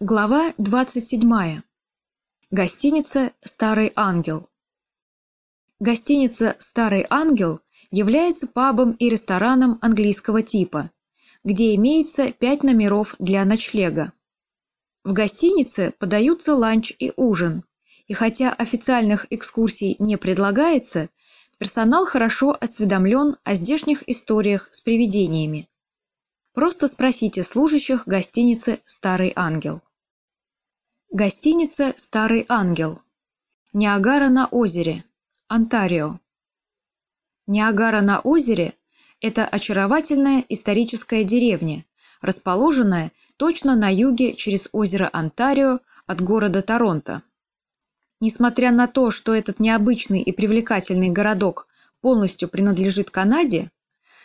Глава 27. Гостиница «Старый ангел». Гостиница «Старый ангел» является пабом и рестораном английского типа, где имеется пять номеров для ночлега. В гостинице подаются ланч и ужин, и хотя официальных экскурсий не предлагается, персонал хорошо осведомлен о здешних историях с привидениями. Просто спросите служащих гостиницы «Старый ангел». Гостиница «Старый ангел». Ниагара на озере. Онтарио. Ниагара на озере – это очаровательная историческая деревня, расположенная точно на юге через озеро Онтарио от города Торонто. Несмотря на то, что этот необычный и привлекательный городок полностью принадлежит Канаде,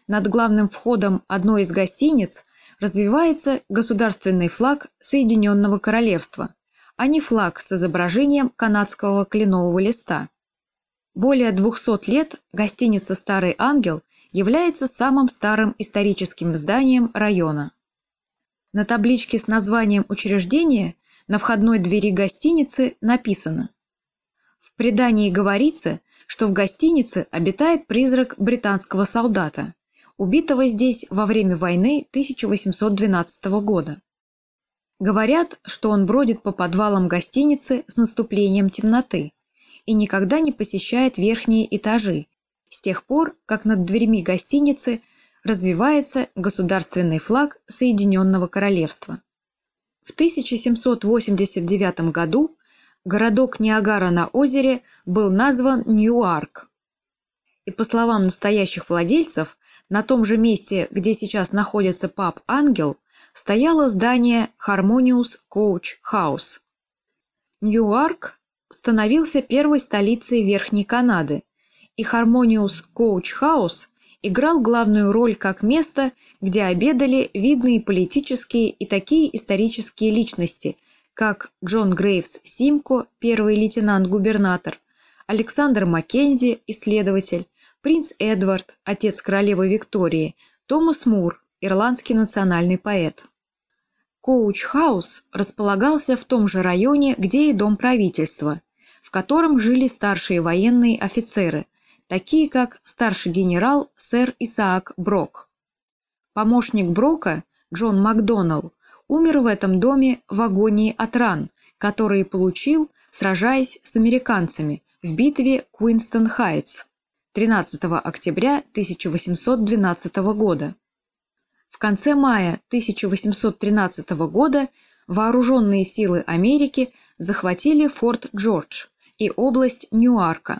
над главным входом одной из гостиниц развивается государственный флаг Соединенного Королевства, а не флаг с изображением канадского кленового листа. Более 200 лет гостиница «Старый ангел» является самым старым историческим зданием района. На табличке с названием учреждения на входной двери гостиницы написано В предании говорится, что в гостинице обитает призрак британского солдата – убитого здесь во время войны 1812 года. Говорят, что он бродит по подвалам гостиницы с наступлением темноты и никогда не посещает верхние этажи, с тех пор, как над дверьми гостиницы развивается государственный флаг Соединенного Королевства. В 1789 году городок Ниагара на озере был назван Ньюарк. И по словам настоящих владельцев, на том же месте, где сейчас находится паб «Ангел», стояло здание Harmonious Coach House. Ньюарк становился первой столицей Верхней Канады, и Harmonious Coach House играл главную роль как место, где обедали видные политические и такие исторические личности, как Джон Грейвс Симко, первый лейтенант-губернатор, Александр Маккензи, исследователь, принц Эдвард, отец королевы Виктории, Томас Мур, ирландский национальный поэт. Коуч-хаус располагался в том же районе, где и дом правительства, в котором жили старшие военные офицеры, такие как старший генерал сэр Исаак Брок. Помощник Брока, Джон Макдоналл, умер в этом доме в агонии от ран, которые получил, сражаясь с американцами в битве Куинстон-Хайтс. 13 октября 1812 года. В конце мая 1813 года вооруженные силы Америки захватили форт Джордж и область Ньюарка.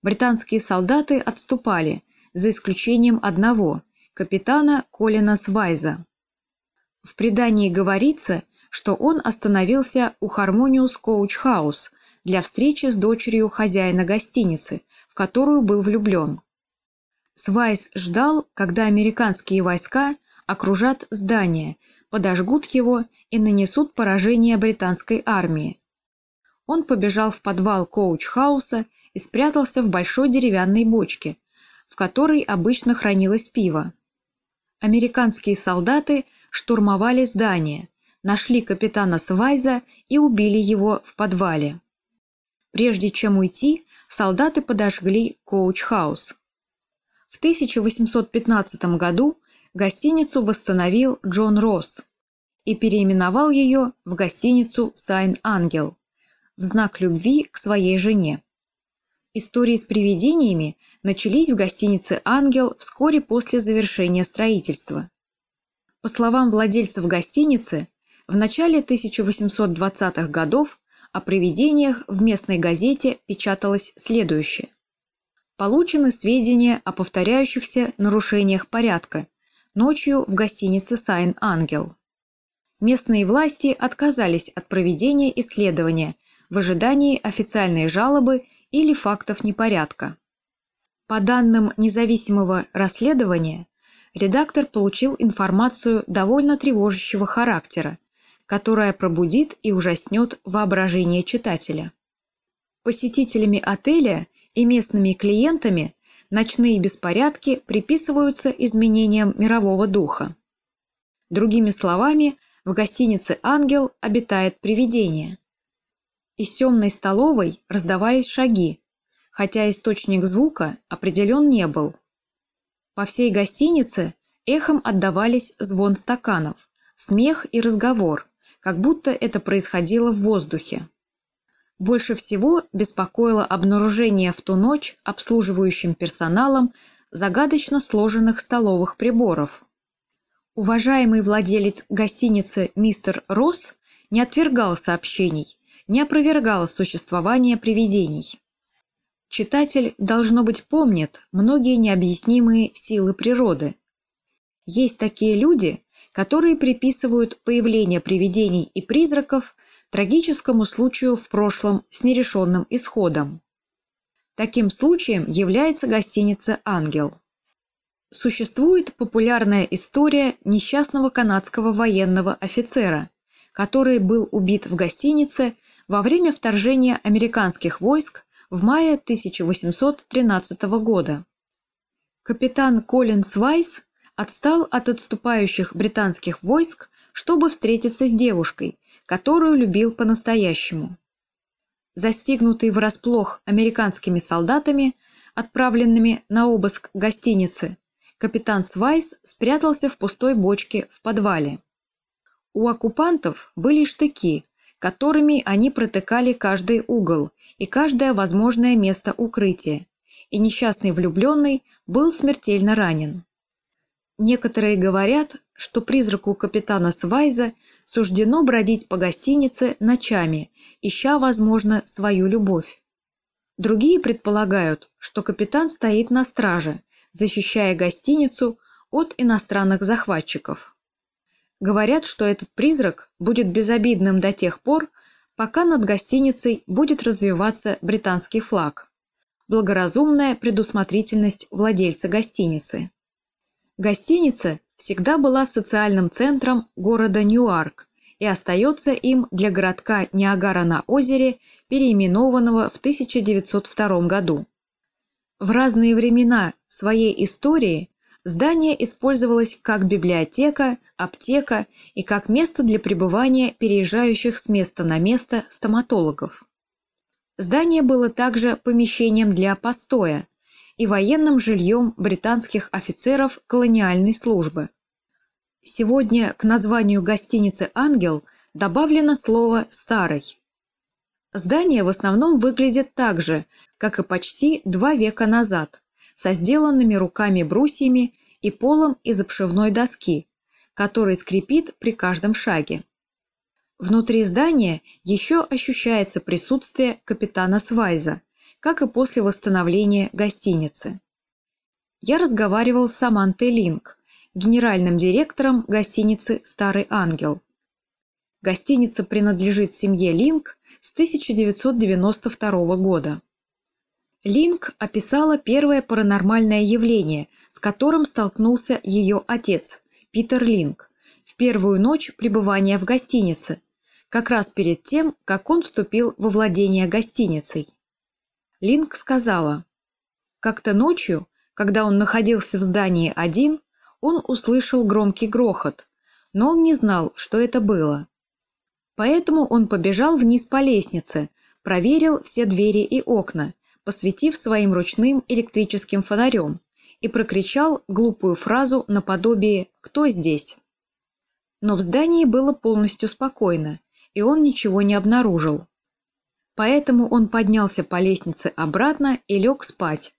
Британские солдаты отступали, за исключением одного – капитана Колина Свайза. В предании говорится, что он остановился у Harmonious Coach House для встречи с дочерью хозяина гостиницы – в которую был влюблен. Свайс ждал, когда американские войска окружат здание, подожгут его и нанесут поражение британской армии. Он побежал в подвал коуч-хауса и спрятался в большой деревянной бочке, в которой обычно хранилось пиво. Американские солдаты штурмовали здание, нашли капитана Свайза и убили его в подвале. Прежде чем уйти, солдаты подожгли Коуч-хаус. В 1815 году гостиницу восстановил Джон Росс и переименовал ее в гостиницу «Сайн-Ангел» в знак любви к своей жене. Истории с привидениями начались в гостинице «Ангел» вскоре после завершения строительства. По словам владельцев гостиницы, в начале 1820-х годов о привидениях в местной газете печаталось следующее. Получены сведения о повторяющихся нарушениях порядка ночью в гостинице «Сайн Ангел». Местные власти отказались от проведения исследования в ожидании официальной жалобы или фактов непорядка. По данным независимого расследования, редактор получил информацию довольно тревожащего характера которая пробудит и ужаснет воображение читателя. Посетителями отеля и местными клиентами ночные беспорядки приписываются изменениям мирового духа. Другими словами, в гостинице «Ангел» обитает привидение. Из темной столовой раздавались шаги, хотя источник звука определен не был. По всей гостинице эхом отдавались звон стаканов, смех и разговор, как будто это происходило в воздухе. Больше всего беспокоило обнаружение в ту ночь обслуживающим персоналом загадочно сложенных столовых приборов. Уважаемый владелец гостиницы мистер Росс не отвергал сообщений, не опровергал существование привидений. Читатель, должно быть, помнит многие необъяснимые силы природы. Есть такие люди, которые приписывают появление привидений и призраков трагическому случаю в прошлом с нерешенным исходом. Таким случаем является гостиница «Ангел». Существует популярная история несчастного канадского военного офицера, который был убит в гостинице во время вторжения американских войск в мае 1813 года. Капитан Колин Свайс отстал от отступающих британских войск, чтобы встретиться с девушкой, которую любил по-настоящему. Застигнутый врасплох американскими солдатами, отправленными на обыск гостиницы, капитан Свайс спрятался в пустой бочке в подвале. У оккупантов были штыки, которыми они протыкали каждый угол и каждое возможное место укрытия, и несчастный влюбленный был смертельно ранен. Некоторые говорят, что призраку капитана Свайза суждено бродить по гостинице ночами, ища, возможно, свою любовь. Другие предполагают, что капитан стоит на страже, защищая гостиницу от иностранных захватчиков. Говорят, что этот призрак будет безобидным до тех пор, пока над гостиницей будет развиваться британский флаг. Благоразумная предусмотрительность владельца гостиницы. Гостиница всегда была социальным центром города Ньюарк и остается им для городка Ниагара на озере, переименованного в 1902 году. В разные времена своей истории здание использовалось как библиотека, аптека и как место для пребывания переезжающих с места на место стоматологов. Здание было также помещением для постоя, и военным жильем британских офицеров колониальной службы. Сегодня к названию гостиницы «Ангел» добавлено слово «старый». Здание в основном выглядит так же, как и почти два века назад, со сделанными руками брусьями и полом из обшивной доски, который скрипит при каждом шаге. Внутри здания еще ощущается присутствие капитана Свайза – как и после восстановления гостиницы. Я разговаривал с Самантой Линк, генеральным директором гостиницы «Старый ангел». Гостиница принадлежит семье Линк с 1992 года. Линк описала первое паранормальное явление, с которым столкнулся ее отец, Питер Линк, в первую ночь пребывания в гостинице, как раз перед тем, как он вступил во владение гостиницей. Линк сказала, «Как-то ночью, когда он находился в здании один, он услышал громкий грохот, но он не знал, что это было. Поэтому он побежал вниз по лестнице, проверил все двери и окна, посветив своим ручным электрическим фонарем, и прокричал глупую фразу наподобие «Кто здесь?». Но в здании было полностью спокойно, и он ничего не обнаружил. Поэтому он поднялся по лестнице обратно и лег спать.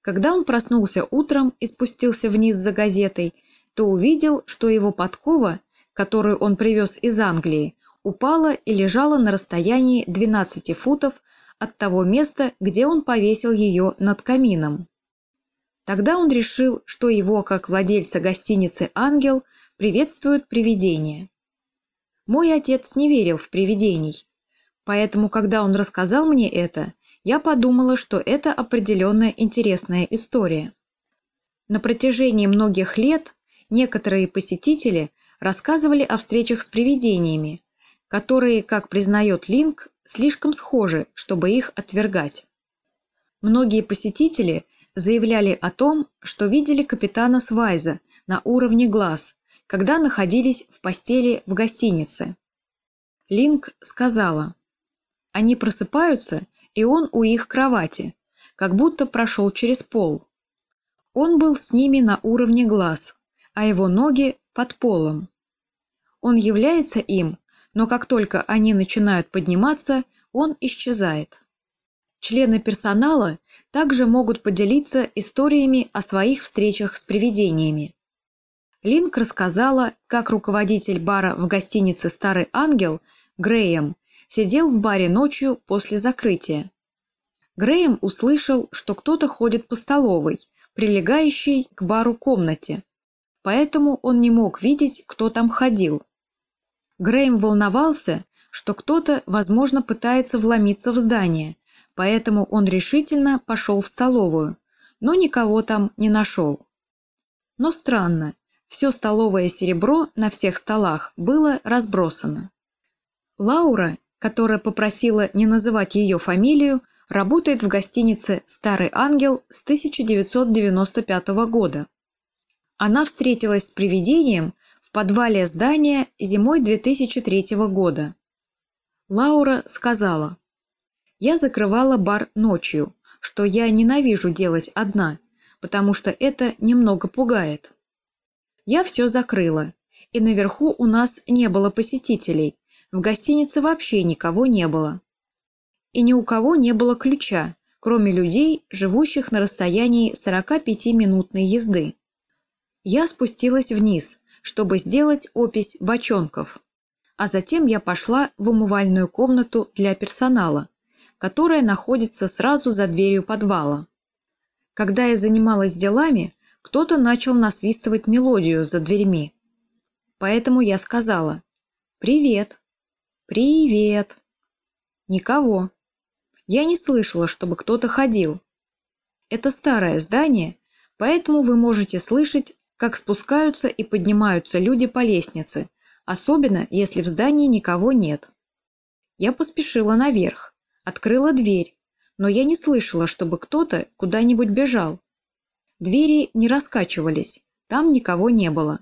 Когда он проснулся утром и спустился вниз за газетой, то увидел, что его подкова, которую он привез из Англии, упала и лежала на расстоянии 12 футов от того места, где он повесил ее над камином. Тогда он решил, что его, как владельца гостиницы «Ангел», приветствуют привидения. Мой отец не верил в привидений, Поэтому, когда он рассказал мне это, я подумала, что это определенная интересная история. На протяжении многих лет некоторые посетители рассказывали о встречах с привидениями, которые, как признает Линк, слишком схожи, чтобы их отвергать. Многие посетители заявляли о том, что видели капитана Свайза на уровне глаз, когда находились в постели в гостинице. Линк сказала, «Они просыпаются, и он у их кровати, как будто прошел через пол. Он был с ними на уровне глаз, а его ноги под полом. Он является им, но как только они начинают подниматься, он исчезает. Члены персонала также могут поделиться историями о своих встречах с привидениями. Линк рассказала, как руководитель бара в гостинице «Старый ангел» Грэем сидел в баре ночью после закрытия. Грэем услышал, что кто-то ходит по столовой, прилегающей к бару комнате, поэтому он не мог видеть, кто там ходил. Грэем волновался, что кто-то, возможно, пытается вломиться в здание, поэтому он решительно пошел в столовую, но никого там не нашел. Но странно, все столовое серебро на всех столах было разбросано. Лаура, которая попросила не называть ее фамилию, работает в гостинице «Старый ангел» с 1995 года. Она встретилась с привидением в подвале здания зимой 2003 года. Лаура сказала, «Я закрывала бар ночью, что я ненавижу делать одна, потому что это немного пугает. Я все закрыла, и наверху у нас не было посетителей, в гостинице вообще никого не было. И ни у кого не было ключа, кроме людей, живущих на расстоянии 45-минутной езды. Я спустилась вниз, чтобы сделать опись бочонков, а затем я пошла в умывальную комнату для персонала, которая находится сразу за дверью подвала. Когда я занималась делами, кто-то начал насвистывать мелодию за дверьми. Поэтому я сказала «Привет! Привет!» Никого. Я не слышала, чтобы кто-то ходил. Это старое здание, поэтому вы можете слышать, как спускаются и поднимаются люди по лестнице, особенно если в здании никого нет. Я поспешила наверх, открыла дверь, но я не слышала, чтобы кто-то куда-нибудь бежал. Двери не раскачивались, там никого не было.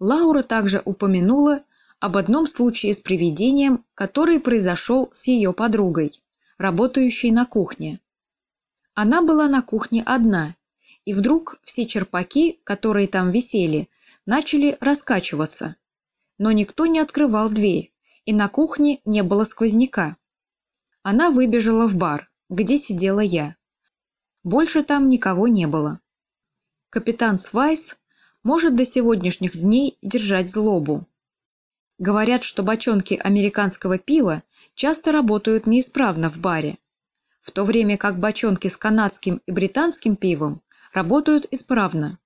Лаура также упомянула об одном случае с привидением, который произошел с ее подругой, работающей на кухне. Она была на кухне одна, и вдруг все черпаки, которые там висели, начали раскачиваться. Но никто не открывал дверь, и на кухне не было сквозняка. Она выбежала в бар, где сидела я. Больше там никого не было. Капитан Свайс может до сегодняшних дней держать злобу. Говорят, что бочонки американского пива часто работают неисправно в баре, в то время как бочонки с канадским и британским пивом работают исправно.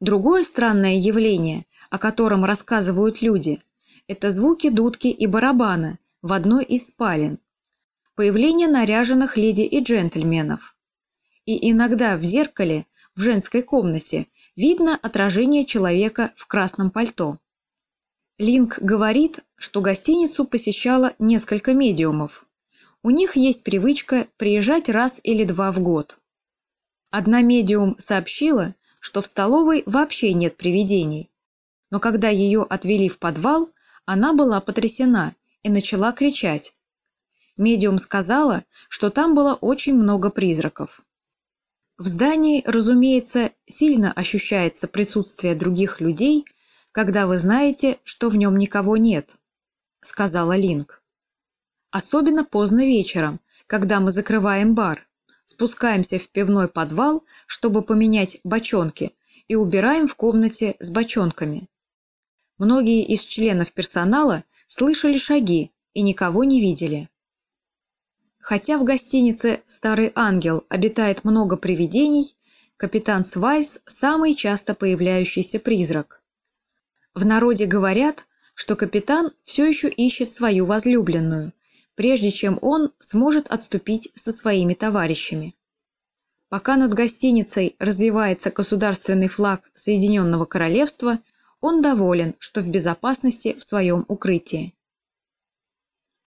Другое странное явление, о котором рассказывают люди, это звуки дудки и барабана в одной из спален. Появление наряженных леди и джентльменов – и иногда в зеркале в женской комнате видно отражение человека в красном пальто. Линк говорит, что гостиницу посещало несколько медиумов. У них есть привычка приезжать раз или два в год. Одна медиум сообщила, что в столовой вообще нет привидений. Но когда ее отвели в подвал, она была потрясена и начала кричать. Медиум сказала, что там было очень много призраков. В здании, разумеется, сильно ощущается присутствие других людей, когда вы знаете, что в нем никого нет, сказала Линк. Особенно поздно вечером, когда мы закрываем бар, спускаемся в пивной подвал, чтобы поменять бочонки, и убираем в комнате с бочонками. Многие из членов персонала слышали шаги и никого не видели. Хотя в гостинице «Старый ангел» обитает много привидений, капитан Свайс – самый часто появляющийся призрак. В народе говорят, что капитан все еще ищет свою возлюбленную, прежде чем он сможет отступить со своими товарищами. Пока над гостиницей развивается государственный флаг Соединенного Королевства, он доволен, что в безопасности в своем укрытии.